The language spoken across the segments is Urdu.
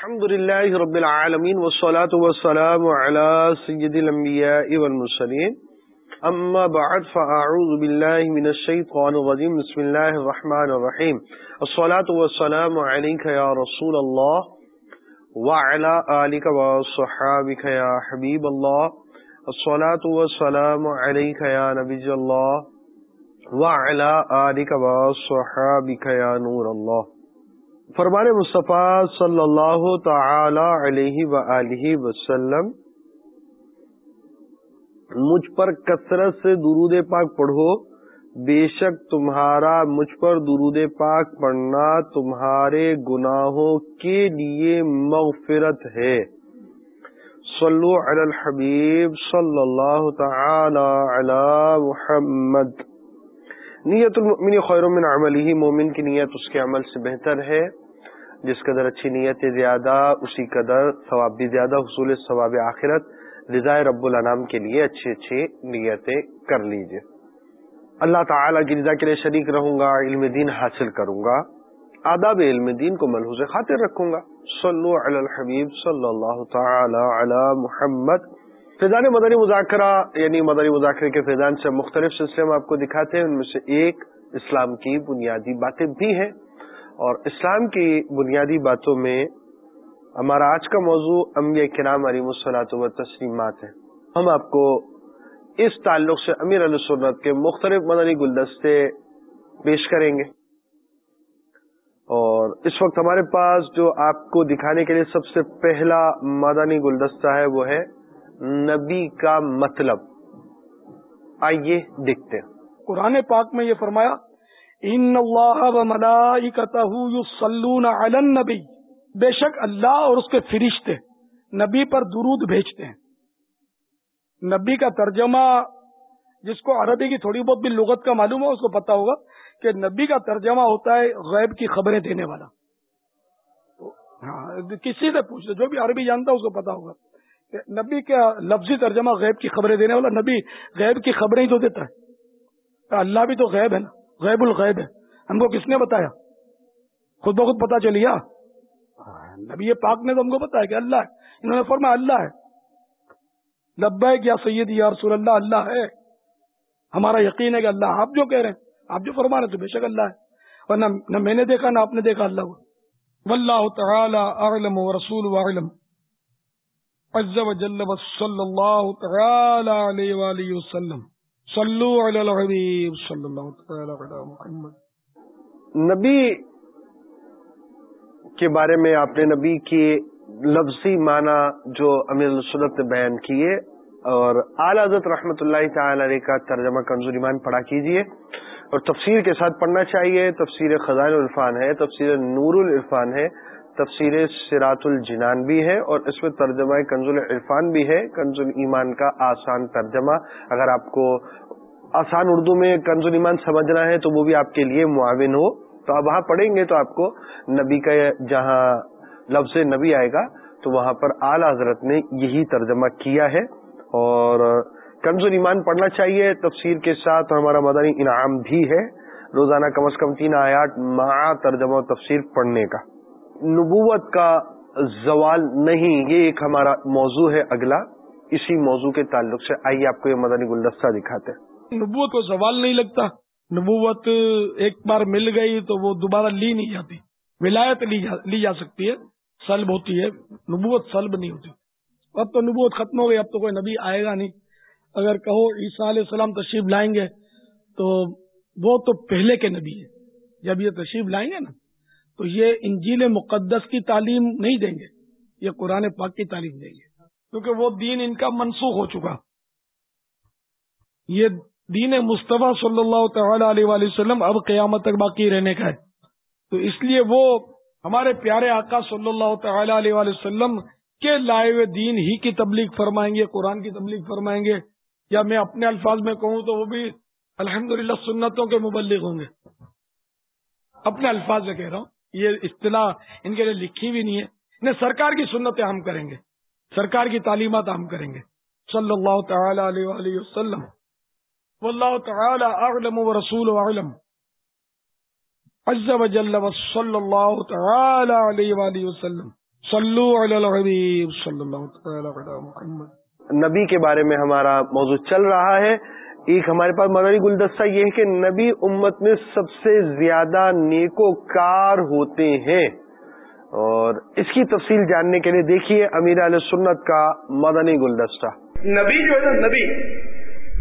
الحمد لله رب العالمين والصلاة والسلام على سيد الأنبياء والمرسلين. أما بعد، فأعوذ بالله من الشيطان الرجيم. بسم الله الرحمن الرحيم. الصلاة والسلام عليك يا رسول الله وعلى آلك وصحابك يا حبيب الله. الصلاة والسلام عليك يا نبي الله وعلى آلك وصحابك يا نور الله. فرمان مصطفیٰ صلی اللہ تعالی علیہ و وسلم، مجھ پر کثرت سے درود پاک پڑھو، بے شک تمہارا مجھ پر درود پاک پڑھنا تمہارے گناہوں کے لیے مغفرت ہے۔ صلو علی الحبیب صلی اللہ تعالی علی محمد۔ نیت المؤمن خیر من عملی مومن کی نیت اس کے عمل سے بہتر ہے۔ جس قدر اچھی نیت زیادہ، اسی قدر ثواب بھی زیادہ، حصول ثواب آخرت، رضاء رب العنام کے لیے اچھی اچھی نیتیں کر لیجیے اللہ تعالیٰ کی رضا کے لیے شریک رہوں گا، علم دین حاصل کروں گا، آداب علم دین کو ملحوظ خاطر رکھوں گا۔ صلو علی الحبیب صلی اللہ تعالی علی محمد۔ فیضان مدنی مذاکرہ یعنی مدنی مذاکرے کے فیضان سے مختلف سلسلے ہم آپ کو دکھاتے ہیں، ان میں سے ایک اسلام کی بنیادی باتیں بھی ہیں۔ اور اسلام کی بنیادی باتوں میں ہمارا آج کا موضوع امیر کرام علی مسلاط و تسلیمات ہے۔ ہم آپ کو اس تعلق سے امیر علیہ سنت کے مختلف مدنی گلدستے پیش کریں گے۔ اور اس وقت ہمارے پاس جو آپ کو دکھانے کے لیے سب سے پہلا مدنی گلدستہ ہے وہ ہے نبی کا مطلب۔ آئیے دیکھتے ہیں۔ قرآن پاک میں یہ فرمایا ان اللہ و علی النبی۔ بے شک اللہ اور اس کے فرشتے نبی پر درود بھیجتے ہیں۔ نبی کا ترجمہ، جس کو عربی کی تھوڑی بہت بھی لغت کا معلوم ہے اس کو پتا ہوگا کہ نبی کا ترجمہ ہوتا ہے غیب کی خبریں دینے والا۔ ہاں کسی سے پوچھ لو، جو بھی عربی جانتا ہے، اس کو پتا ہوگا کہ نبی کا لفظی ترجمہ غیب کی خبریں دینے والا، نبی غیب کی خبریں ہی تو دیتا ہے۔ اللہ بھی تو غیب ہے نا۔ غیب الغیب ہے۔ ہم کو کس نے بتایا؟ خود بخود پتا چلیا ہاں۔ ہاں، نبی پاک نے تو ہم کو بتایا کہ اللہ ہے۔ انہوں نے فرمایا اللہ ہے۔ لبا کیا سید یا رسول اللہ اللہ ہے۔ ہمارا یقین ہے کہ اللہ، آپ جو کہہ رہے ہیں، آپ جو فرما رہے تو بے شک اللہ ہے۔ اور نہ میں نے دیکھا، نہ آپ نے دیکھا، اللہ کو واللہ تعالی اعلم و رسول وعلم عز و جل و صلی اللہ تعالی علیہ وآلہ وسلم۔ صلو علی الحبیب صلی اللہ تعالی علی محمد. نبی کے بارے میں آپ نے نبی کی لفظی معنی جو امیر السلط نے بیان کیے اور اعلی حضرت رحمۃ اللہ تعالی علیہ کا ترجمہ کنزور ایمان پڑھا کیجیے اور تفسیر کے ساتھ پڑھنا چاہیے۔ تفسیر خزان العرفان ہے، تفسیر نور العرفان ہے۔ تفسیر سرات الجنان بھی ہے اور اس میں ترجمہ کنز العرفان بھی ہے۔ کنز ایمان کا آسان ترجمہ۔ اگر آپ کو آسان اردو میں کنز ایمان سمجھنا ہے تو وہ بھی آپ کے لیے معاون ہو۔ تو آپ وہاں پڑھیں گے تو آپ کو نبی کا جہاں لفظ نبی آئے گا تو وہاں پر اعلی حضرت نے یہی ترجمہ کیا ہے۔ اور کنز ایمان پڑھنا چاہیے تفسیر کے ساتھ ہمارا مدنی انعام بھی ہے۔ روزانہ کم از کم تین آیات ماہ ترجمہ و تفسیر پڑھنے کا۔ نبوت کا زوال نہیں، یہ ایک ہمارا موضوع ہے اگلا۔ اسی موضوع کے تعلق سے آئیے آپ کو یہ مدنی گلدستہ دکھاتے ہیں۔ نبوت کو زوال نہیں لگتا۔ نبوت ایک بار مل گئی تو وہ دوبارہ لی نہیں جاتی۔ ولایت لی جا سکتی ہے، سلب ہوتی ہے۔ نبوت سلب نہیں ہوتی۔ اب تو نبوت ختم ہو گئی، اب تو کوئی نبی آئے گا نہیں۔ اگر کہو عیسیٰ علیہ السلام تشریف لائیں گے تو وہ تو پہلے کے نبی ہے جب یہ تشریف لائیں گے نا تو یہ انجیل مقدس کی تعلیم نہیں دیں گے، یہ قرآن پاک کی تعلیم دیں گے۔ کیونکہ وہ دین ان کا منسوخ ہو چکا۔ یہ دین مصطفیٰ صلی اللہ تعالی علیہ وآلہ وسلم اب قیامت تک باقی رہنے کا ہے۔ تو اس لیے وہ ہمارے پیارے آقا صلی اللہ تعالی علیہ وآلہ وسلم کے لائے ہوئے دین ہی کی تبلیغ فرمائیں گے، قرآن کی تبلیغ فرمائیں گے۔ یا میں اپنے الفاظ میں کہوں تو وہ بھی الحمدللہ سنتوں کے مبلغ ہوں گے۔ اپنے الفاظ میں کہہ رہا ہوں۔ یہ اصطلاح ان کے لیے لکھی بھی نہیں ہے۔ انہیں سرکار کی سنتیں ہم کریں گے۔ سرکار کی تعلیمات ہم کریں گے۔ صلی اللہ تعالی علیہ وسلم۔ واللہ تعالی اعلم و رسول اعلم۔ عز و جل و صلی اللہ تعالی علیہ وآلہ وسلم۔ صلو علی الحبیب صلی اللہ تعالی علی محمد۔ نبی کے بارے میں ہمارا موضوع چل رہا ہے۔ ایک ہمارے پاس مدنی گلدستہ یہ ہے کہ نبی امت میں سب سے زیادہ نیکو کار ہوتے ہیں۔ اور اس کی تفصیل جاننے کے لیے دیکھیے امیر علیہ سنت کا مدنی گلدستہ۔ نبی جو ہے نا نبی،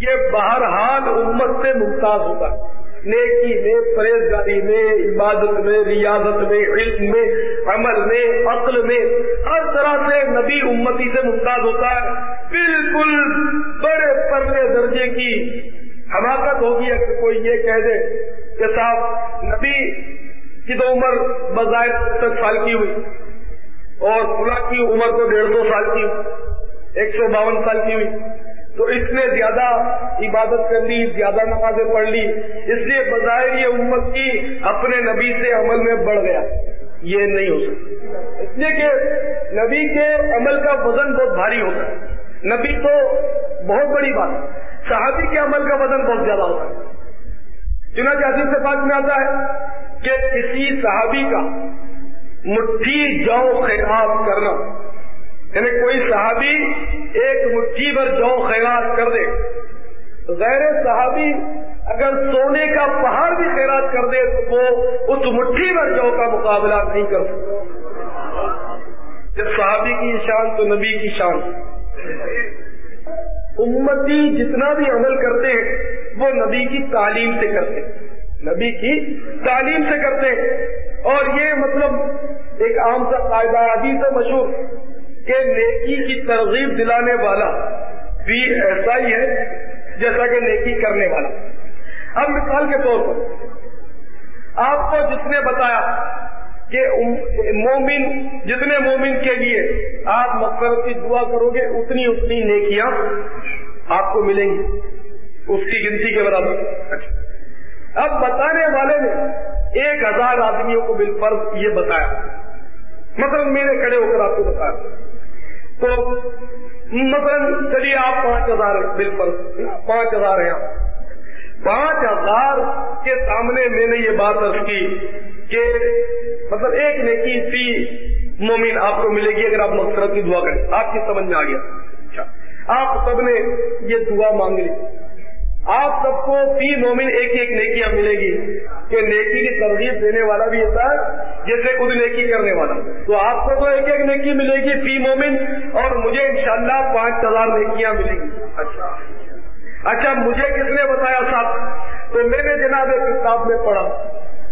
یہ بہرحال امت سے ممتاز ہوتا ہے۔ نیکی میں، پرہیزگاری میں، عبادت میں، ریاضت میں، علم میں، عمل میں، عقل میں، ہر طرح سے نبی امتی سے ممتاز ہوتا ہے۔ بالکل بڑے پرلے درجے کی حماقت ہوگی اگر کوئی یہ کہہ دے کہ صاحب، نبی کی تو عمر بظاہر دس سال کی ہوئی اور خلا کی عمر تو ڈیڑھ سو سال کی ہوئی، ایک سو باون سال کی ہوئی۔ تو اس نے زیادہ عبادت کر لی، زیادہ نمازیں پڑھ لی۔ اس لیے بظاہر یہ امت کی اپنے نبی سے عمل میں بڑھ گیا۔ یہ نہیں ہو سکتا۔ اس لیے کہ نبی کے عمل کا وزن بہت بھاری ہوتا ہے۔ نبی تو بہت بڑی بات صحابی کے عمل کا وزن بہت زیادہ ہوتا ہے۔ چنانچہ عزیز سے بات میں آتا ہے کہ کسی صحابی کا مٹھی جو خیرات کرنا۔ یعنی کوئی صحابی ایک مٹھی پر جو خیرات کر دے۔ غیر صحابی اگر سونے کا پہاڑ بھی خیرات کر دے تو وہ اس مٹھی پر جو کا مقابلہ نہیں کر سکتا۔ جب صحابی کی شان تو نبی کی شان۔ امتی جتنا بھی عمل کرتے ہیں، وہ نبی کی تعلیم سے کرتے نبی کی تعلیم سے کرتے اور یہ مطلب ایک عام سا قاعدہ حدیث مشہور۔ کہ نیکی کی ترغیب دلانے والا بھی ایسا ہی ہے جیسا کہ نیکی کرنے والا۔ اب مثال کے طور پر آپ کو جس نے بتایا کہ مومن جتنے مومن کے لیے آپ مقصد کی دعا کرو گے، اتنی اتنی نیکیاں آپ کو ملیں گی، اس کی گنتی کے برابر۔ اب بتانے والے نے ایک ہزار آدمیوں کو بال فرض یہ بتایا۔ مطلب میرے کھڑے ہو کر آپ کو بتایا۔ تو مثلاً چلیے آپ پانچ ہزار بالکل پانچ ہزار ہیں آپ۔ پانچ ہزار کے سامنے میں نے یہ بات رکھ کی کہ مطلب ایک نیکی فی مومن آپ کو ملے گی اگر آپ مقصد کی دعا کریں۔ آپ کی سمجھ میں آ گیا۔ اچھا آپ سب نے یہ دعا مانگ لی۔ آپ سب کو فی مومن ایک ایک نیکیاں ملے گی کہ نیکی کی ترغیب دینے والا بھی ہوتا ہے، جیسے خود نیکی کرنے والا۔ تو آپ کو تو ایک ایک نیکی ملے گی فی مومن، اور مجھے انشاءاللہ پانچ ہزار نیکیاں ملیں گی۔ اچھا۔ اچھا مجھے کس نے بتایا صاحب؟ تو میں نے جناب ایک کتاب میں پڑھا۔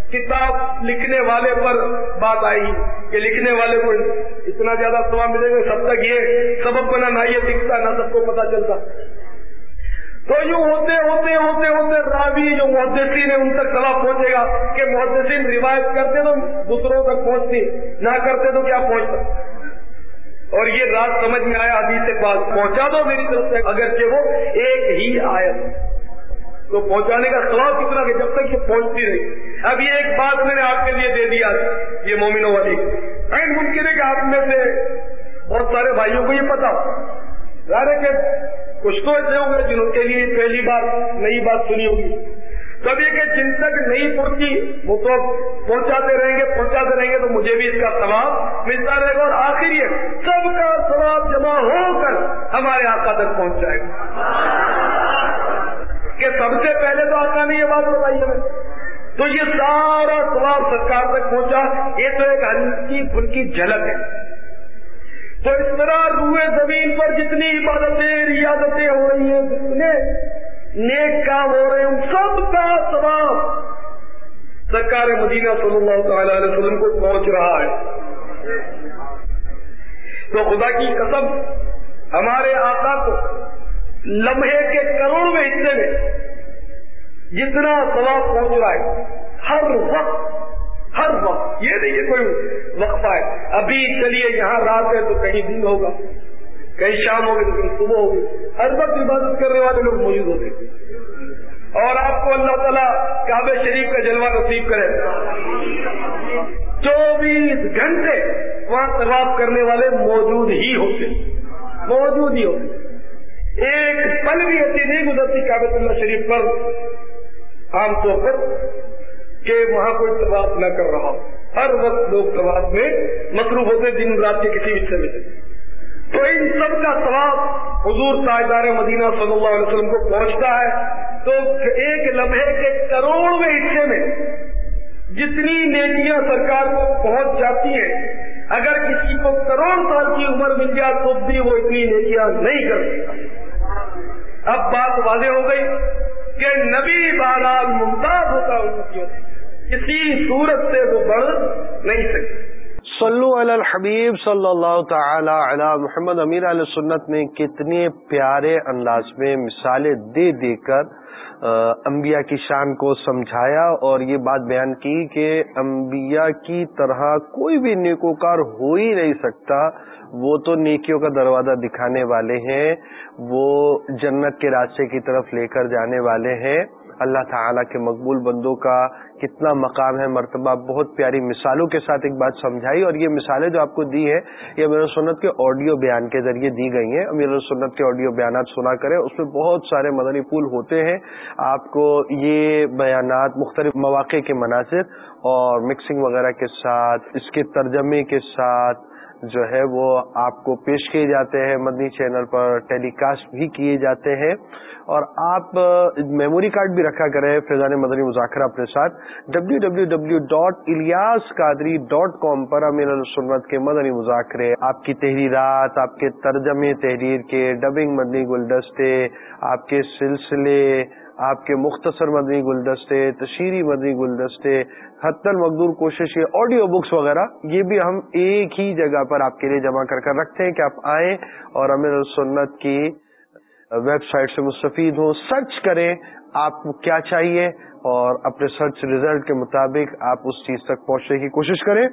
کتاب لکھنے والے پر بات آئی کہ لکھنے والے کو اتنا زیادہ سواب ملے گا، سب تک یہ سبب بنا نہ یہ دکھتا نہ سب کو پتا چلتا۔ تو یوں ہوتے ہوتے ہوتے ہوتے راوی جو محدثین ہے ان تک سواب پہنچے گا کہ محدثین روایت کرتے تو دوسروں تک پہنچتی، نہ کرتے تو کیا پہنچتا؟ اور یہ رات سمجھ میں آیا ابھی سے بات پہنچا دو میری طرف سے، اگرچہ وہ ایک ہی آیا تو پہنچانے کا سواب کتنا کہ جب تک یہ پہنچتی رہی اب یہ ایک بات میں نے آپ کے لیے دے دیا یہ مومنوں والی۔ ممکن ہے کہ آپ میں سے بہت سارے بھائیوں کو یہ پتا ظاہر ہے کہ کچھ تو ایسے ہوں گے جنہوں کے لیے پہلی بار نئی بات سنی ہوگی۔ تب یہ کہ جن تک نہیں پہنچی وہ تو پہنچاتے رہیں گے، پہنچاتے رہیں گے تو مجھے بھی اس کا ثواب ملتا رہے گا اور آخر یہ سب کا ثواب جمع ہو کر ہمارے آقا تک پہنچ جائے گا۔ کہ سب سے پہلے تو آقا نے یہ بات بتائی ہمیں۔ تو یہ سارا ثواب سرکار تک پہنچا۔ یہ تو ایک ہلکی پھلکی جھلک ہے۔ تو اس طرح روئے زمین پر جتنی عبادتیں، ریاضتیں ہو رہی ہیں، جتنے نیک کام ہو رہے ہیں، ان سب کا سواب سرکار مدینہ صلی اللہ تعالی علیہ وسلم کو پہنچ رہا ہے۔ تو خدا کی قسم، ہمارے آقا کو لمحے کے کروڑویں حصے میں جتنا ثواب پہنچ رہا ہے، ہر وقت ہر وقت۔ یہ نہیں کوئی وقفہ ہے۔ ابھی چلیے، یہاں رات ہے تو کہیں دن ہوگا۔ کہیں شام ہوگی تو کہیں صبح ہوگی۔ ہر وقت عبادت کرنے والے لوگ موجود ہوتے اور آپ کو اللہ تعالیٰ کعبہ شریف کا جلوہ نصیب کرے۔ چوبیس گھنٹے وہاں طواف کرنے والے موجود ہی ہوتے موجود ہی ہوتے ایک پل بھی ایسی نہیں گزرتی کابت اللہ شریف پر۔ عام طور پر کہ وہاں کوئی طواف نہ کر رہا ہو۔ ہر وقت لوگ ثواب میں مصروف ہوتے دن رات کے کسی حصے میں۔ تو ان سب کا ثواب حضور تاجدار مدینہ صلی اللہ علیہ وسلم کو پہنچتا ہے۔ تو ایک لمحے کے کروڑویں حصے میں جتنی نیکیاں سرکار کو پہنچ جاتی ہیں، اگر کسی کو کروڑ سال کی عمر مل جائے تو بھی وہ اتنی نیکیاں نہیں کر سکتا۔ اب بات واضح ہو گئی کہ نبی بہرحال ممتاز ہوتا ان کی کسی صورت سے وہ بڑھ نہیں سکتے صلو علی الحبیب صلی اللہ تعالی علی محمد، امیر علیہ سنت نے کتنے پیارے انداز میں مثالیں دے دے کر انبیاء کی شان کو سمجھایا اور یہ بات بیان کی کہ انبیاء کی طرح کوئی بھی نیکوکار ہو ہی نہیں سکتا۔ وہ تو نیکیوں کا دروازہ دکھانے والے ہیں، وہ جنت کے راستے کی طرف لے کر جانے والے ہیں۔ اللہ تعالیٰ کے مقبول بندوں کا کتنا مقام ہے، مرتبہ بہت پیاری مثالوں کے ساتھ ایک بات سمجھائی اور یہ مثالیں جو آپ کو دی ہے یہ امیر سنت کے آڈیو بیان کے ذریعے دی گئی ہیں۔ امیر سنت کے آڈیو بیانات سنا کریں، اس میں بہت سارے مدنی پھول ہوتے ہیں۔ آپ کو یہ بیانات مختلف مواقع کے مناظر اور مکسنگ وغیرہ کے ساتھ، اس کے ترجمے کے ساتھ جو ہے وہ آپ کو پیش کیے جاتے ہیں مدنی چینل پر ٹیلی کاسٹ بھی کیے جاتے ہیں۔ اور آپ میموری کارڈ بھی رکھا کریں فیضان مدنی مذاکرہ اپنے ساتھ۔ W W W dot Ilyas Qadri dot com پر امیر السنت کے مدنی مذاکرے، آپ کی تحریرات، آپ کے ترجمے تحریر کے ڈبنگ مدنی گلدستے، آپ کے سلسلے آپ کے مختصر مدنی گلدستے، تشہیری مدنی گلدستے حت المقدور کوشش یہ آڈیو بکس وغیرہ، یہ بھی ہم ایک ہی جگہ پر آپ کے لیے جمع کر کر رکھتے ہیں کہ آپ آئیں اور امیر السنت کی ویب سائٹ سے مستفید ہوں سرچ کریں آپ کو کیا چاہیے اور اپنے سرچ ریزلٹ کے مطابق آپ اس چیز تک پہنچنے کی کوشش کریں۔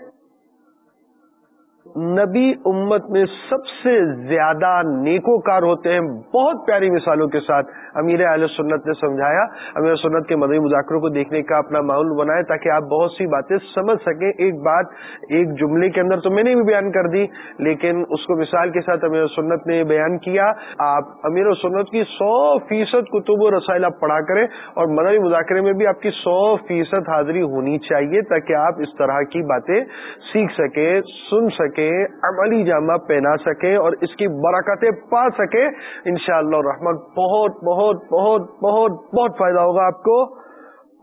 نبی امت میں سب سے زیادہ نیکو کار ہوتے ہیں، بہت پیاری مثالوں کے ساتھ امیر علیہ سنت نے سمجھایا۔ امیر سنت کے مدنی مذاکروں کو دیکھنے کا اپنا ماحول بنائے تاکہ آپ بہت سی باتیں سمجھ سکیں۔ ایک بات ایک جملے کے اندر تو میں نے بھی بیان کر دی، لیکن اس کو مثال کے ساتھ امیر سنت نے بیان کیا۔ آپ امیر سنت کی سو فیصد کتب و رسائل آپ پڑھا کریں اور مدنی مذاکرے میں بھی آپ کی سو فیصد حاضری ہونی چاہیے تاکہ آپ اس طرح کی باتیں سیکھ سکیں، سن سکیں۔ عملی جامہ پہنا سکے اور اس کی برکتیں پا سکے، انشاءاللہ شاء اللہ بہت بہت بہت بہت بہت فائدہ ہوگا آپ کو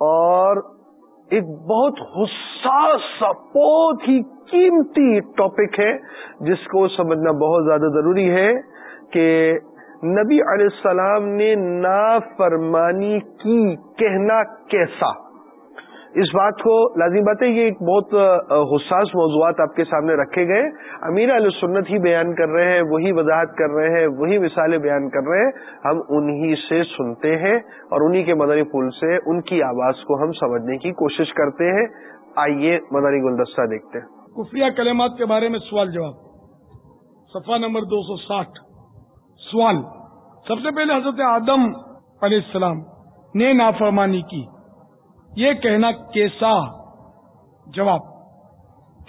اور ایک بہت حساس سا بہت ہی قیمتی ٹاپک ہے جس کو سمجھنا بہت زیادہ ضروری ہے کہ نبی علیہ السلام نے نافرمانی کی کہنا کیسا؟ اس بات کو لازمی بات ہے یہ ایک بہت حساس موضوعات آپ کے سامنے رکھے گئے۔ امیر علیہ سنت ہی بیان کر رہے ہیں، وہی وضاحت کر رہے ہیں، وہی مثالیں بیان کر رہے ہیں۔ ہم انہی سے سنتے ہیں اور انہی کے مدنی پھول سے ان کی آواز کو ہم سمجھنے کی کوشش کرتے ہیں۔ آئیے مدنی گلدستہ دیکھتے ہیں۔ کفیہ کلمات کے بارے میں سوال جواب۔ صفحہ نمبر دو سو ساٹھ۔ سوال۔ سب سے پہلے حضرت آدم علیہ السلام نے نافرمانی کی۔ یہ کہنا کیسا جواب۔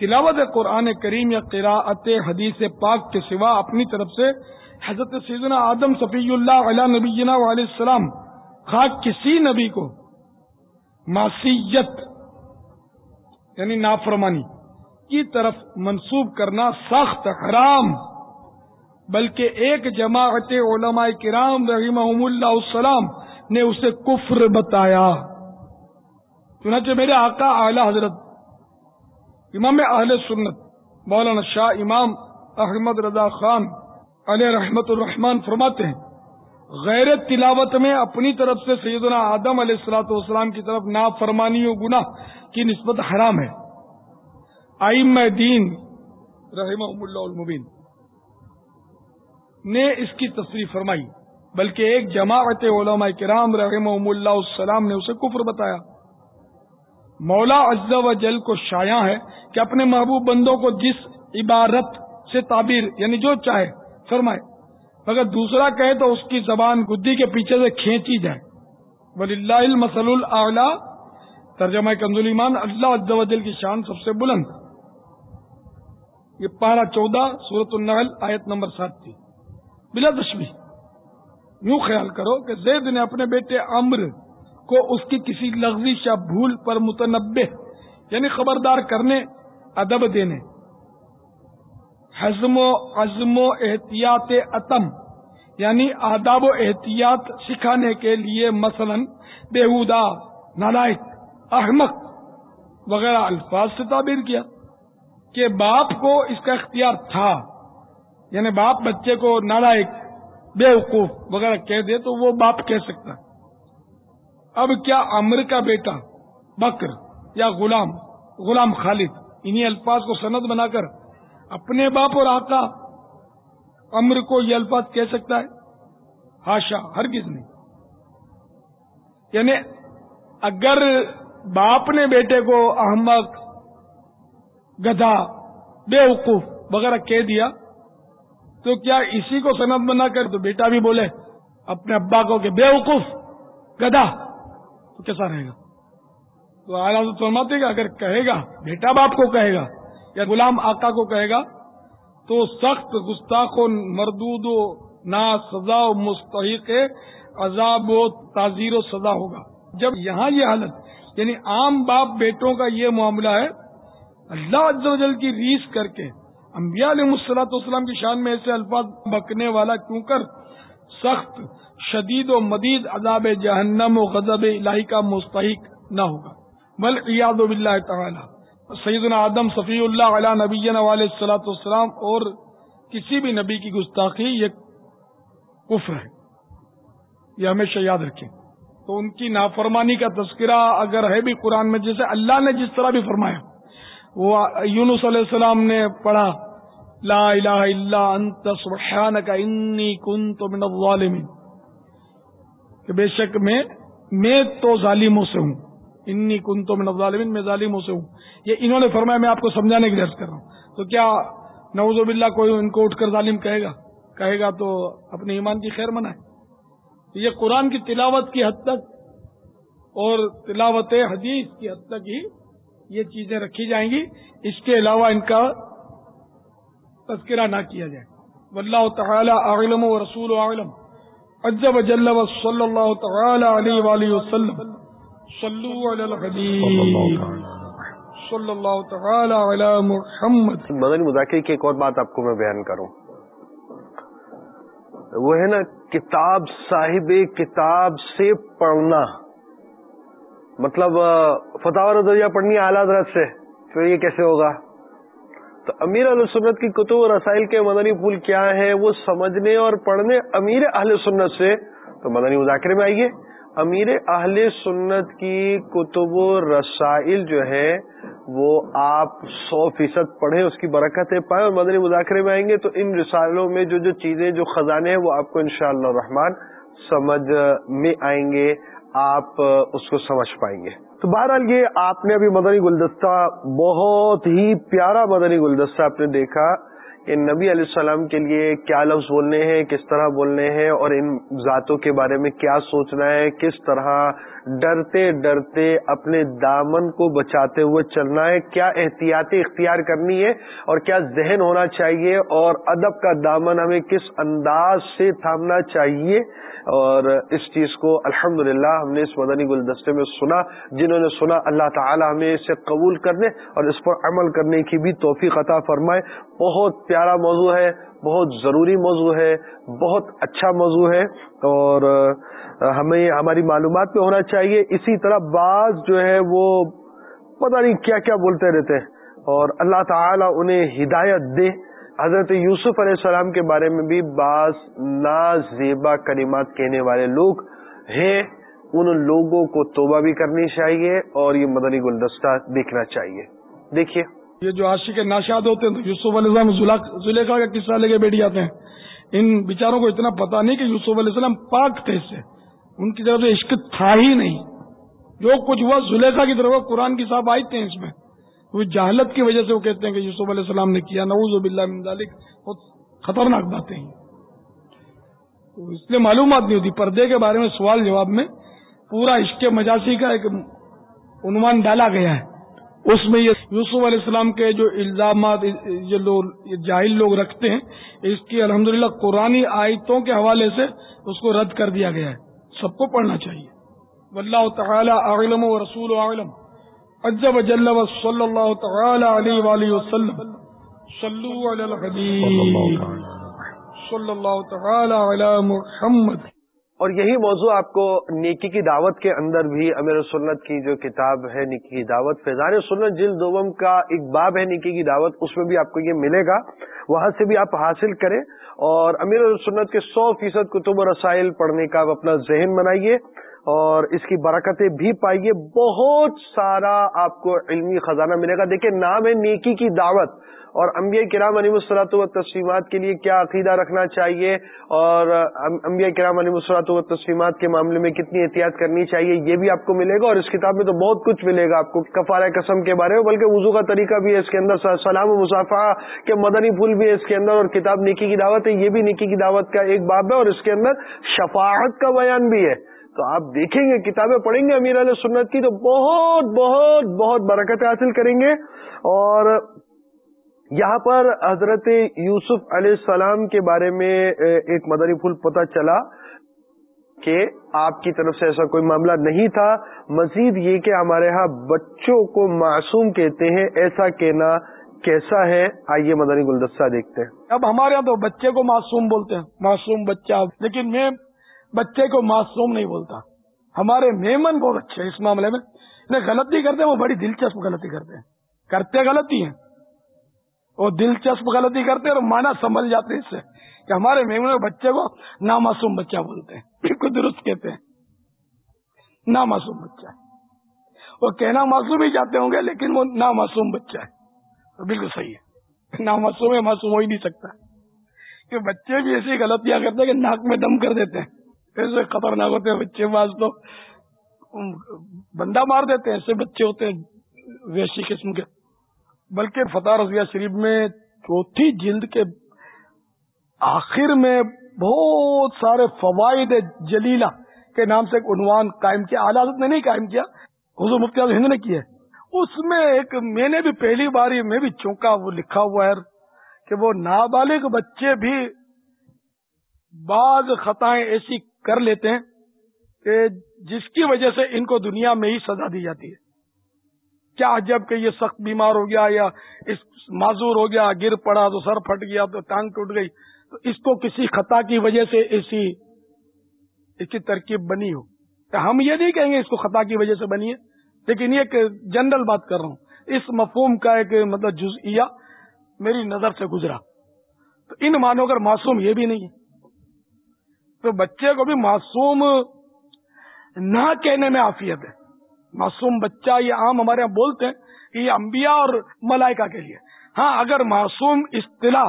تلاوت قرآن کریم یا قراءت حدیث پاک کے سوا اپنی طرف سے حضرت سیدنا آدم صفی اللہ علیہ نبی علیہ السلام خاک کسی نبی کو معصیت یعنی نافرمانی کی طرف منسوب کرنا سخت، حرام، بلکہ ایک جماعت علماء کرام رحمہ اللہ السلام نے اسے کفر بتایا۔ چنانچہ میرے آقا اعلی حضرت، امام اہل سنت، مولانا شاہ امام احمد رضا خان علیہ رحمت الرحمان فرماتے ہیں، غیر تلاوت میں اپنی طرف سے سیدنا آدم علیہ السلاۃ والسلام کی طرف نافرمانی و گناہ کی نسبت حرام ہے۔ آئم دین رحمہ اللہ المبین نے اس کی تصریح فرمائی، بلکہ ایک جماعت علماء کرام رحمہ اللہ السلام نے اسے کفر بتایا۔ مولا عز و جل کو شایع ہے کہ اپنے محبوب بندوں کو جس عبارت سے تعبیر یعنی جو چاہے، فرمائے۔ اگر دوسرا کہے تو اس کی زبان گدی کے پیچھے سے کھینچی جائے۔ ولی اللہ المسل اللہ ترجمہ کنزول ایمان، اللہ عز و جل کی شان سب سے بلند۔ یہ پارا چودہ سورت النحل، آیت نمبر سات تھی۔ بلا دشمی یوں خیال کرو کہ زید نے اپنے بیٹے امر کو اس کی کسی لغزش یا بھول پر متنبع یعنی خبردار کرنے، ادب دینے۔ حزم و عزم و احتیاط عتم یعنی آداب و احتیاط سکھانے کے لیے مثلا بےحدا نالائق، احمق وغیرہ الفاظ سے تعبیر کیا کہ باپ کو اس کا اختیار تھا یعنی باپ بچے کو نالائق بے وقوف وغیرہ کہہ دے تو وہ باپ کہہ سکتا۔ ہے اب کیا امر کا بیٹا بکر یا غلام غلام خالد، انہی الفاظ کو سند بنا کر اپنے باپ اور آقا امر کو یہ الفاظ کہہ سکتا ہے؟ ہاشا ہر کس نے یعنی اگر باپ نے بیٹے کو احمد، گدھا بے وقوف وغیرہ کہہ دیا، تو کیا اسی کو سند بنا کر تو بیٹا بھی بولے اپنے ابا کو کہ بے وقوف گدھا تو کیسا رہے گا؟ تو آیا فرماتے گا اگر کہے گا، بیٹا باپ کو کہے گا یا غلام آقا کو کہے گا، تو سخت گستاخ و مردود و نا سزا و مستحق عذاب و تعزیر و سزا ہوگا۔ جب یہاں یہ حالت یعنی عام باپ بیٹوں کا یہ معاملہ ہے، اللہ عز و جل کی ریس کر کے انبیاء علیہ مسلاط والسلام کی شان میں ایسے الفاظ بکنے والا کیوں کر سخت شدید و مدید عذاب جہنم و غضب الہی کا مستحق نہ ہوگا۔ بل ایاد و بلّہ تعالی۔ سیدنا آدم صفی اللہ علیہ نبی علیہ السلاۃ والسلام اور کسی بھی نبی کی گستاخی یہ کفر ہے۔ یہ ہمیشہ یاد رکھیں۔ تو ان کی نافرمانی کا تذکرہ اگر ہے بھی قرآن میں، جیسے اللہ نے جس طرح بھی فرمایا، وہ یونس علیہ السلام نے پڑھا، لا الہ الا انت سبحانک انی کنت من الظالمین۔ کہ بے شک میں میں تو ظالموں سے ہوں۔ انی کن تو من الظالمین، میں ظالموں سے ہوں۔ یہ انہوں نے فرمایا میں آپ کو سمجھانے کی درد کر رہا ہوں۔ تو کیا نوز باللہ کوئی ان کو اٹھ کر ظالم کہے گا؟ کہے گا تو اپنے ایمان کی خیر منائے۔ یہ قرآن کی تلاوت کی حد تک اور تلاوت حدیث کی حد تک ہی یہ چیزیں رکھی جائیں گی۔ اس کے علاوہ ان کا تذکرہ نہ کیا جائے۔ واللہ تعالی اعلم و رسول عالم عجب جل و صلی اللہ تعالی علیہ وآلہ وسلم. صلو علی الحبیب صلی اللہ تعالی علی محمد. مدنی مذاکرے کی ایک اور بات آپ کو میں بیان کروں۔ وہ ہے نا کتاب صاحب کتاب سے پڑھنا۔ مطلب فتح رضیہ پڑھنی اعلیٰ حضرت سے۔ پھر یہ کیسے ہوگا؟ تو امیر اہل سنت کی کتب و رسائل کے مدنی پھول کیا ہے وہ سمجھنے اور پڑھنے امیر اہل سنت سے تو مدنی مذاکرے میں آئیے۔ امیر اہل سنت کی کتب و رسائل جو ہے وہ آپ سو فیصد پڑھیں، اس کی برکتیں پائیں اور مدنی مذاکرے میں آئیں گے۔ تو ان رسالوں میں جو جو چیزیں، جو خزانے ہیں، وہ آپ کو انشاءاللہ شاء رحمان سمجھ میں آئیں گے۔ آپ اس کو سمجھ پائیں گے۔ تو بہرحال یہ آپ نے ابھی مدنی گلدستہ بہت ہی پیارا مدنی گلدستہ آپ نے دیکھا کہ نبی علیہ السلام کے لیے کیا لفظ بولنے ہیں، کس طرح بولنے ہیں اور ان ذاتوں کے بارے میں کیا سوچنا ہے، کس طرح ڈرتے ڈرتے اپنے دامن کو بچاتے ہوئے چلنا ہے۔ کیا احتیاطی اختیار کرنی ہے اور کیا ذہن ہونا چاہیے اور ادب کا دامن ہمیں کس انداز سے تھامنا چاہیے؟ اور اس چیز کو الحمد ہم نے اس مدنی گلدستے میں سنا، جنہوں نے سنا اللہ تعالی ہمیں اسے قبول کرنے اور اس پر عمل کرنے کی بھی توفیق عطا فرمائے۔ بہت پیارا موضوع ہے۔ بہت ضروری موضوع ہے، بہت اچھا موضوع ہے اور ہمیں ہماری معلومات میں ہونا چاہیے۔ اسی طرح بعض جو ہے وہ پتہ نہیں کیا کیا بولتے رہتے ہیں اور اللہ تعالی انہیں ہدایت دے۔ حضرت یوسف علیہ السلام کے بارے میں بھی بعض نا زیبا کریمات کہنے والے لوگ ہیں۔ ان لوگوں کو توبہ بھی کرنی چاہیے اور یہ مدنی گلدستہ دیکھنا چاہیے۔ دیکھیے۔ یہ جو عاشق ناشاد ہوتے ہیں تو یوسف علیہ السلام زلیخا کا قصہ لے کے بیٹھ جاتے ہیں۔ ان بیچاروں کو اتنا پتا نہیں کہ یوسف علیہ السلام پاک تھے اس سے۔ ان کی طرف عشق تھا ہی نہیں۔ جو کچھ ہوا زلیخا کی طرف قرآن کی صاحب آئے تھے اس میں۔ وہ جہالت کی وجہ سے وہ کہتے ہیں کہ یوسف علیہ السلام نے کیا۔ نوز من ذالک۔ بہت خطرناک باتیں ہیں۔ اس لیے معلومات نہیں ہوتی۔ پردے کے بارے میں سوال جواب میں پورا عشق مجاسی کا ایک عنوان ڈالا گیا ہے۔ اس میں یہ یوسف علیہ السلام کے جو الزامات، یہ لوگ جاہل لوگ رکھتے ہیں، اس کی الحمدللہ للہ قرآن آیتوں کے حوالے سے اس کو رد کر دیا گیا ہے۔ سب کو پڑھنا چاہیے۔ واللہ تعالی اعلم و رسول عالم عجب جل و صلی اللہ تعالی علیہ وآلہ وسلم۔ صلو علی الحبیب۔ صلی اللہ تعالی علی محمد۔ اور یہی موضوع آپ کو نیکی کی دعوت کے اندر بھی امیر سنت کی جو کتاب ہے، نیکی کی دعوت، فیضان سنت جلد دوم کا ایک باب ہے نیکی کی دعوت، اس میں بھی آپ کو یہ ملے گا۔ وہاں سے بھی آپ حاصل کریں اور امیر سنت کے سو فیصد کتب و رسائل پڑھنے کا آپ اپنا ذہن بنائیے اور اس کی برکتیں بھی پائیے۔ بہت سارا آپ کو علمی خزانہ ملے گا۔ دیکھیں، نام ہے نیکی کی دعوت۔ اور انبیاء کرام علیم الصلاۃ و تسلیمات کے لیے کیا عقیدہ رکھنا چاہیے؟ اور انبیاء کرام علیم الصلاۃ و تسلیمات کے معاملے میں کتنی احتیاط کرنی چاہیے؟ یہ بھی آپ کو ملے گا اور اس کتاب میں تو بہت کچھ ملے گا آپ کو، کفارہ قسم کے بارے میں، بلکہ وضو کا طریقہ بھی ہے اس کے اندر سلام و مسافہ کے مدنی پھول بھی ہے اس کے اندر، اور کتاب نکی کی دعوت ہے، یہ بھی نکی کی دعوت کا ایک باب ہے، اور اس کے اندر شفاعت کا بیان بھی ہے۔ تو آپ دیکھیں گے، کتابیں پڑھیں گے امیر علیہ سنت کی، تو بہت بہت بہت برکتیں حاصل کریں گے۔ اور یہاں پر حضرت یوسف علیہ السلام کے بارے میں ایک مدنی پھول پتہ چلا کہ آپ کی طرف سے ایسا کوئی معاملہ نہیں تھا۔ مزید یہ کہ ہمارے ہاں بچوں کو معصوم کہتے ہیں، ایسا کہنا کیسا ہے؟ آئیے مدنی گلدستہ دیکھتے ہیں۔ اب ہمارے یہاں تو بچے کو معصوم بولتے ہیں، معصوم بچہ، لیکن میں بچے کو معصوم نہیں بولتا۔ ہمارے میمن بہت اچھے اس معاملے میں۔ غلطی کرتے ہیں، وہ بڑی دلچسپ غلطی کرتے ہیں۔ کرتے غلطی ہیں۔ وہ دلچسپ غلطی کرتے ہیں اور مانا سنبھل جاتے اس سے کہ ہمارے میمن بچے کو نامعصوم بچہ بولتے ہیں، بالکل درست کہتے ہیں۔ نامعصوم بچہ وہ کہنا معصوم ہی جاتے ہوں گے لیکن وہ نامعصوم بچہ ہے۔ بالکل صحیح ہے۔ نامعصوم ہے، معصوم ہو ہی نہیں سکتا۔ کہ بچے بھی ایسی غلطیاں کرتے ہیں کہ ناک میں دم کر دیتے ہیں۔ ایسے خطرناک ہوتے ہیں، بچے بعض تو بندہ مار دیتے ہیں، ایسے بچے ہوتے ہیں ویسی قسم کے۔ بلکہ فتح رضویہ شریف میں چوتھی جلد کے آخر میں بہت سارے فوائد جلیلہ کے نام سے ایک عنوان قائم کیا، اعلی حضرت نے نہیں قائم کیا، حضور مفتی ہند نے کیا اس میں ایک، میں نے بھی پہلی بار میں بھی چونکا وہ لکھا ہوا ہے کہ وہ نابالغ بچے بھی بعض خطائیں ایسی کر لیتے ہیں کہ جس کی وجہ سے ان کو دنیا میں ہی سزا دی جاتی ہے۔ کیا جبکہ یہ سخت بیمار ہو گیا یا اس معذور ہو گیا، گر پڑا تو سر پھٹ گیا تو ٹانگ ٹوٹ گئی۔ تو اس کو کسی خطا کی وجہ سے ایسی اس کی ترکیب بنی ہو۔ ہم یہ نہیں کہیں گے اس کو خطا کی وجہ سے بنی ہے، لیکن یہ ایک جنرل بات کر رہا ہوں۔ اس مفہوم کا ایک مطلب جزئیہ میری نظر سے گزرا۔ تو ان مانو کر معصوم یہ بھی نہیں ہے۔ تو بچے کو بھی معصوم نہ کہنے میں آفیت ہے۔ معصوم بچہ یہ عام ہمارے یہاں بولتے ہیں کہ یہ انبیاء اور ملائکہ کے لیے۔ ہاں اگر معصوم اصطلاح،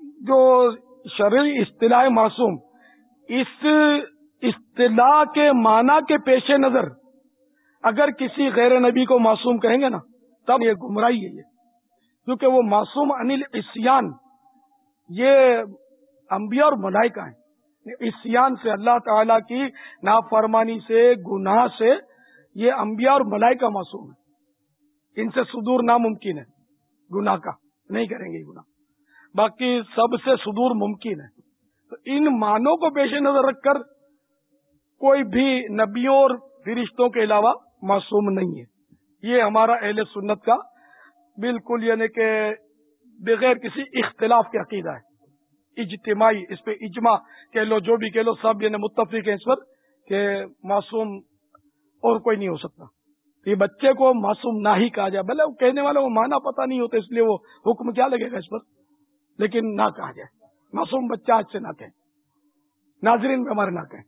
جو شرعی اصطلاح معصوم، اس اصطلاح کے معنی کے پیش نظر اگر کسی غیر نبی کو معصوم کہیں گے نا، تب یہ گمراہی ہے یہ۔ کیونکہ وہ معصوم انل اسیان یہ انبیاء اور ملائکہ ہیں۔ اسیان سے اللہ تعالی کی نافرمانی سے، گناہ سے یہ انبیاء اور ملائکہ معصوم ہے ان سے صدور ناممکن ہے۔ گناہ کا۔ نہیں کریں گے گناہ۔ باقی سب سے صدور ممکن ہے۔ تو ان معنوں کو پیش نظر رکھ کر کوئی بھی نبیوں اور فرشتوں کے علاوہ معصوم نہیں ہے۔ یہ ہمارا اہل سنت کا بالکل یعنی کہ بغیر کسی اختلاف کے عقیدہ ہے۔ اجتماعی، اس پہ اجماع کہہ لو، جو بھی کہہ لو، سب یعنی متفق ہیں اس پر کہ معصوم اور کوئی نہیں ہو سکتا۔ یہ بچے کو معصوم نہ ہی کہا جائے، بھلے وہ کہنے والے وہ مانا پتا نہیں ہوتا، اس لیے وہ حکم کیا لگے گا اس پر؟ لیکن نہ کہا جائے۔ معصوم بچہ آج سے نہ کہیں ناظرین میں ہمارے نہ کہیں۔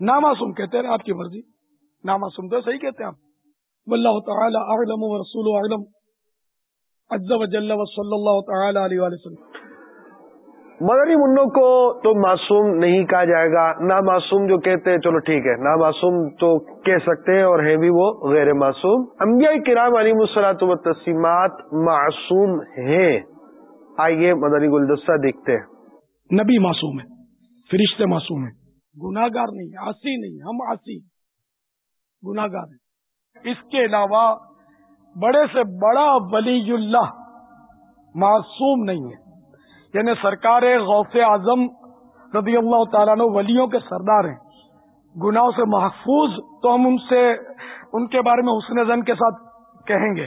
نہ معصوم کہتے ہیں آپ کی مرضی۔ نہ معصوم تو صحیح کہتے ہیں آپ۔ واللہ تعالی اعلم و رسول اعلم۔ عز و جل و صلی اللہ تعالی علیہ وسلم۔ مدنی منوں کو تو معصوم نہیں کہا جائے گا۔ نہ معصوم جو کہتے ہیں، چلو ٹھیک ہے۔ نہ معصوم تو کہہ سکتے ہیں اور ہے بھی وہ غیر معصوم۔ انبیاء کرام علی مسلاط و تسیمات معصوم ہیں۔ آئیے مدنی گلدستہ دیکھتے ہیں۔ نبی معصوم ہے فرشتے معصوم ہیں۔ گناگار نہیں آسی نہیں، ہم آسی گناگار ہیں۔ اس کے علاوہ بڑے سے بڑا ولی اللہ معصوم نہیں ہے۔ یعنی سرکار غوث اعظم رضی اللہ تعالیٰ ولیوں کے سردار ہیں۔ گناہوں سے محفوظ تو ہم ان سے، ان کے بارے میں حسن زن کے ساتھ کہیں گے۔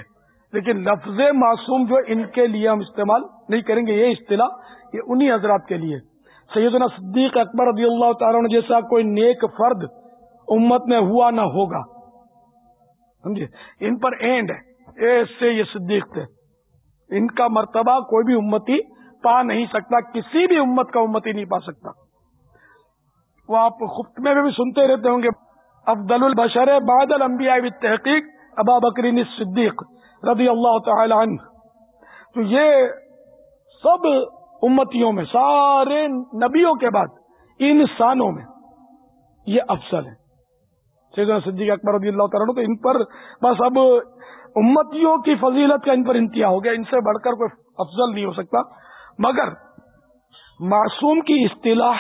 لیکن لفظ معصوم جو ان کے لیے ہم استعمال نہیں کریں گے، یہ اصطلاح، یہ انہی حضرات کے لیے۔ سیدنا صدیق اکبر رضی اللہ تعالیٰ نے جیسا کوئی نیک فرد امت میں ہوا نہ ہوگا۔ سمجھے؟ ان پر اینڈ ہے۔ ایسے یہ صدیق تھے۔ ان کا مرتبہ کوئی بھی امتی پا نہیں سکتا، کسی بھی امت کا امتی نہیں پا سکتا۔ وہ آپ خفت میں بھی سنتے رہتے ہوں گے، افضل البشر بعد الانبیاء بالتحقیق ابا بکرین صدیق رضی اللہ تعالی عنہ۔ تو یہ سب امتیوں میں، سارے نبیوں کے بعد، انسانوں میں یہ افضل ہے سیدنا صدیق اکبر رضی اللہ تعالیٰ تو ان پر بس اب امتیوں کی فضیلت کا ان پر انتہا ہو گیا، ان سے بڑھ کر کوئی افضل نہیں ہو سکتا۔ مگر معصوم کی اصطلاح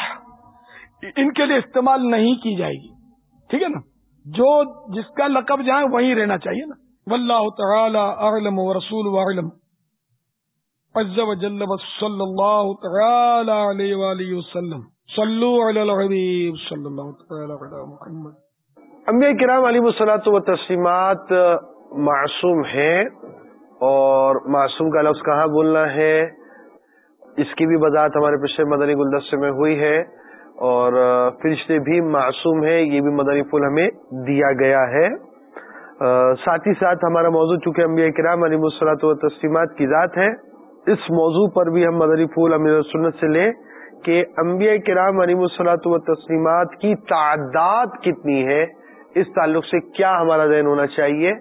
ان کے لیے استعمال نہیں کی جائے گی۔ ٹھیک ہے نا؟ جو جس کا لقب جائے وہیں رہنا چاہیے نا۔ واللہ تعالی اعلم و رسول وعلم عز و جل و صلی اللہ تعالی علیہ وآلہ وسلم۔ صلو علی الحبیب صلی اللہ تعالی علی محمد۔ انبیاء کرام علی وسلاۃ و تسلیمات معصوم ہیں اور معصوم کا لفظ کہاں بولنا ہے؟ اس کی بھی وضاحت ہمارے پچھلے مدنی گلدستے میں ہوئی ہے اور فرشتے بھی معصوم ہے یہ بھی مدنی پھول ہمیں دیا گیا ہے۔ ساتھ ہی ساتھ ہمارا موضوع، چونکہ انبیاء کرام علی مسلاط و تسلیمات کی ذات ہے اس موضوع پر بھی ہم مدنی پھول امیر سنت سے لیں کہ انبیاء کرام علی مسلاط و تسلیمات کی تعداد کتنی ہے، اس تعلق سے کیا ہمارا ذہن ہونا چاہیے۔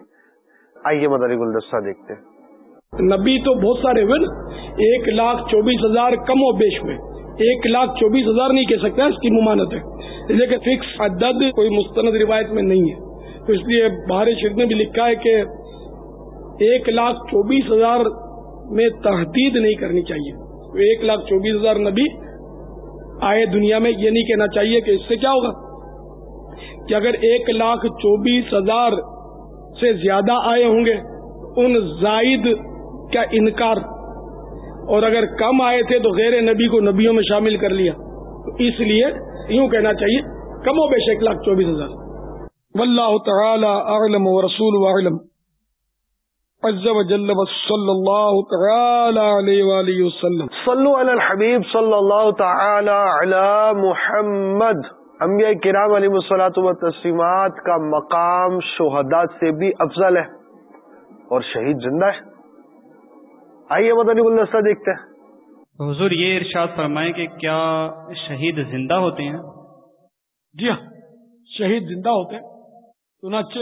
آئیے مدنی گلدستہ دیکھتے ہیں۔ نبی تو بہت سارے ہوئے نا ایک لاکھ چوبیس ہزار کم و بیش میں، ایک لاکھ چوبیس ہزار نہیں کہہ سکتا اس کی ممانت ہے۔ لیکن فکس عدد کوئی مستند روایت میں نہیں ہے۔ تو اس لیے باہر شرک نے بھی لکھا ہے کہ ایک لاکھ چوبیس ہزار میں تحدید نہیں کرنی چاہیے۔ تو ایک لاکھ چوبیس ہزار نبی آئے دنیا میں یہ نہیں کہنا چاہیے کہ اس سے کیا ہوگا؟ کہ اگر ایک لاکھ چوبیس ہزار سے زیادہ آئے ہوں گے، ان زائد کا انکار اور اگر کم آئے تھے تو غیر نبی کو نبیوں میں شامل کر لیا۔ تو اس لیے یوں کہنا چاہیے، کم و بیش ایک لاکھ چوبیس ہزار۔ واللہ تعالی اعلم و رسول وعلم عز و جل و صلی اللہ تعالی علیہ وآلہ وسلم۔ صلو علی الحبیب صلی اللہ تعالی علی محمد۔ انبیاء کرام علیہ الصلاۃ و تسلیمات کا مقام شہداء سے بھی افضل ہے اور شہید زندہ ہے۔ آئیے مدنی گلدستہ دیکھتے ہیں۔ حضور یہ ارشاد فرمائیں کہ کیا شہید زندہ ہوتے ہیں؟ جی ہاں شہید زندہ ہوتے ہیں۔ چنانچہ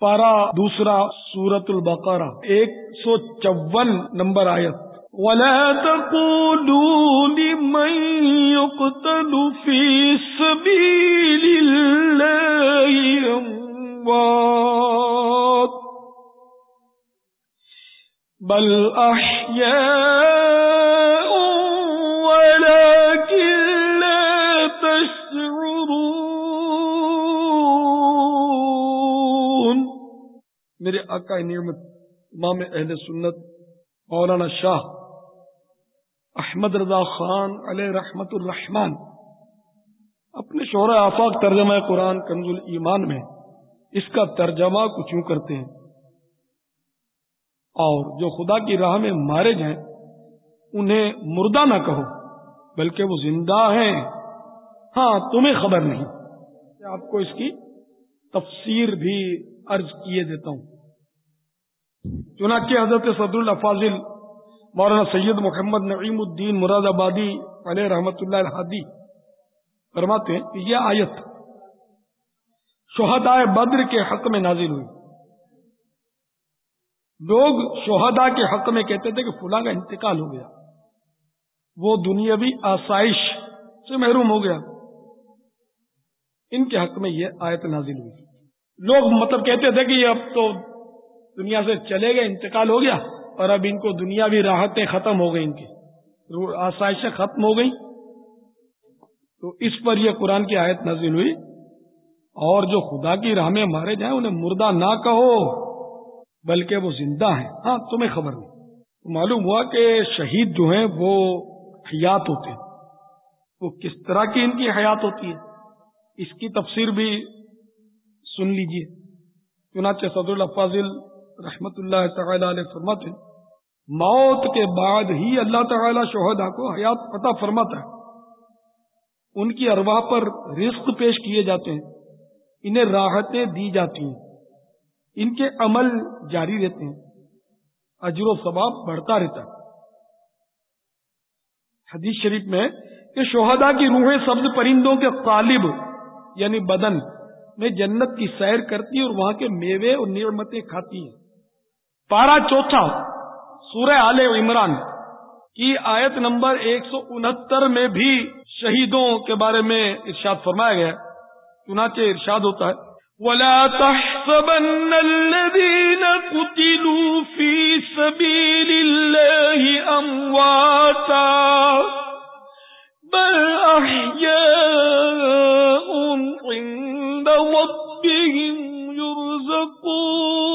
پارا دوسرا سورت البقرہ ایک سو چون نمبر آیت۔ ولا تقولوا لمن يقتل في سبيل الله اموات بل احیاء ولكن لا تشعرون. میرے آقا نعمت امام اہل سنت مولانا شاہ احمد رضا خان علیہ رحمت الرحمان اپنے شعرا آفاق ترجمہ قرآن کنز ایمان میں اس کا ترجمہ کچھ یوں کرتے ہیں۔ اور جو خدا کی راہ میں مارے جائیں انہیں مردہ نہ کہو، بلکہ وہ زندہ ہیں۔ ہاں تمہیں خبر نہیں۔ آپ کو اس کی تفسیر بھی عرض کیے دیتا ہوں۔ چنانچہ حضرت صدر الفاظل مولانا سید محمد نعیم الدین مراد آبادی علیہ رحمت اللہ الحادی فرماتے ہیں کہ یہ آیت شہدائے بدر کے حق میں نازل ہوئی۔ لوگ شہدا کے حق میں کہتے تھے کہ فلاں کا انتقال ہو گیا۔ وہ دنیاوی آسائش سے محروم ہو گیا۔ ان کے حق میں یہ آیت نازل ہوئی۔ لوگ مطلب کہتے تھے کہ یہ اب تو دنیا سے چلے گئے، انتقال ہو گیا اور اب ان کو دنیاوی راحتیں ختم ہو گئی ان کی آسائشیں ختم ہو گئی تو اس پر یہ قرآن کی آیت نازل ہوئی۔ اور جو خدا کی راہ میں مارے جائیں، انہیں مردہ نہ کہو۔ بلکہ وہ زندہ ہیں۔ ہاں تمہیں خبر نہیں۔ معلوم ہوا کہ شہید جو ہیں، وہ حیات ہوتے ہیں۔ وہ کس طرح کی ان کی حیات ہوتی ہے؟ اس کی تفسیر بھی سن لیجیے۔ چنانچہ صدر الفاظل رحمت اللہ تعالی علیہ فرماتے ہیں، موت کے بعد ہی اللہ تعالی شہدا کو حیات عطا فرماتا ہے۔ ان کی ارواح پر رزق پیش کیے جاتے ہیں۔ انہیں راحتیں دی جاتی ہیں۔ ان کے عمل جاری رہتے ہیں، اجر و ثواب بڑھتا رہتا ہے۔ حدیث شریف میں کہ شہدا کی روحیں سبز پرندوں کے قالب یعنی بدن، میں جنت کی سیر کرتی اور وہاں کے میوے اور نعمتیں کھاتی ہیں۔ پارا چوتھا، سورہ آل عمران کی آیت نمبر ایک سو انہتر میں بھی شہیدوں کے بارے میں ارشاد فرمایا گیا چنانچہ ارشاد ہوتا ہے۔ ولا تحسبن الذين قتلوا في سبيل الله أمواتا، بل أحياء عند ربهم يرزقون.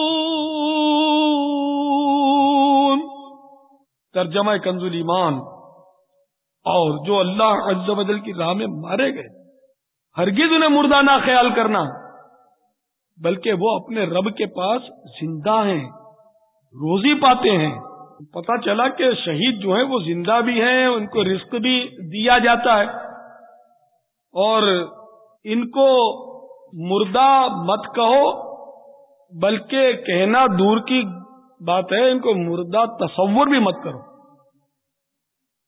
ترجمہ کنزول ایمان، اور جو اللہ عز و جل کی راہ میں مارے گئے، ہرگز انہیں مردہ نہ خیال کرنا بلکہ وہ اپنے رب کے پاس زندہ ہیں، روزی پاتے ہیں۔ پتا چلا کہ شہید جو ہیں وہ زندہ بھی ہیں، ان کو رزق بھی دیا جاتا ہے۔ اور ان کو مردہ مت کہو، بلکہ کہنا دور کی بات ہے، ان کو مردہ تصور بھی مت کرو۔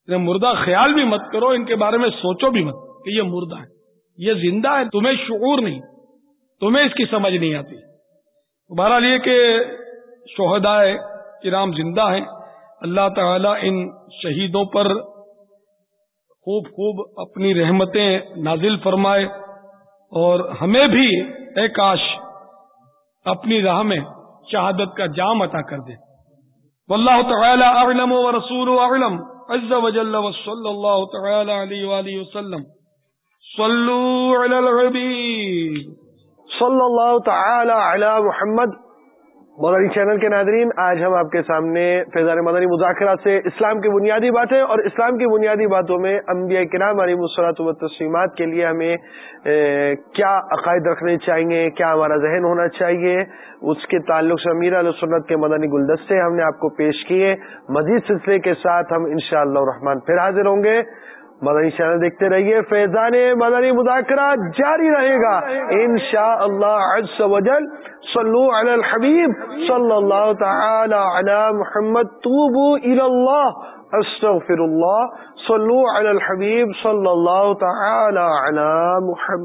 یعنی مردہ خیال بھی مت کرو، ان کے بارے میں سوچو بھی مت کہ یہ مردہ ہے یہ زندہ ہے تمہیں شعور نہیں۔ تمہیں اس کی سمجھ نہیں آتی۔ بہرحال یہ کہ شہدائے کرام زندہ ہیں، اللہ تعالی ان شہیدوں پر خوب خوب اپنی رحمتیں نازل فرمائے اور ہمیں بھی اے کاش اپنی راہ میں شہادت کا جام عطا کر دے۔ واللہ تعالی اعلم و رسول اعلم، عز و جل و صلی اللہ تعالی علیہ وآلہ وسلم۔ صلو علی العبید۔ صلی اللہ تعالی علی محمد مدنی چینل کے ناظرین، آج ہم آپ کے سامنے فیضان مدنی مذاکرہ سے اسلام کی بنیادی باتیں اور اسلام کی بنیادی باتوں میں انبیاء کرام علی مسرات و تسلیمات کے لیے ہمیں کیا عقائد رکھنے چاہیے، کیا ہمارا ذہن ہونا چاہیے؟ اس کے تعلق سے امیر علیہ سنت کے مدنی گلدستے ہم نے آپ کو پیش کیے۔ مزید سلسلے کے ساتھ ہم انشاءاللہ شاء اللہ پھر حاضر ہوں گے۔ مدنی چینل دیکھتے رہیے۔ فیضان مدنی مذاکرہ جاری رہے گا۔ ان شاء اللہ صلو علی الحبیب صلی اللہ تعالی علی محمد، توبو اللہ استغفر اللہ، صلو علی الحبیب صلی اللہ تعالی علی محمد۔